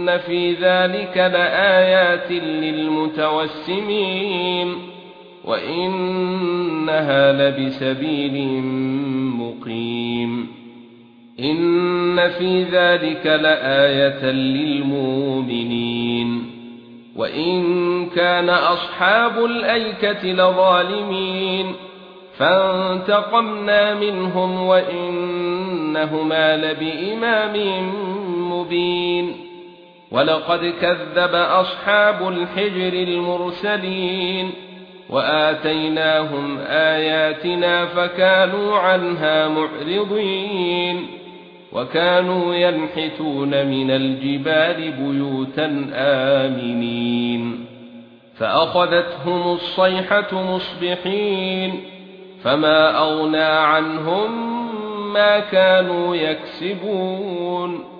ان في ذلك لآيات للمتوسمين وانها لبسبيل مقيم ان في ذلك لآية للمؤمنين وان كان اصحاب الايكه لظالمين فانتقمنا منهم وانهما لبإمام مبين ولقد كذب أصحاب الحجر المرسلين وآتيناهم آياتنا فكانوا عنها معرضين وكانوا ينحتون من الجبال بيوتا آمنين فأخذتهم الصيحة مصبحين فما أغنى عنهم ما كانوا يكسبون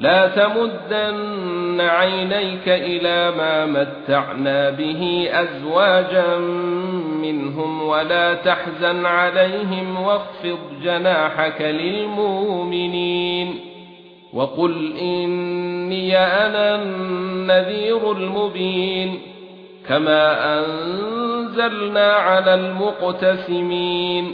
لا تمدن عينيك إلى ما متعنا به أزواجا منهم ولا تحزن عليهم واخفض جناحك للمؤمنين وقل إني أنا النذير المبين كما أنزلنا على المقتسمين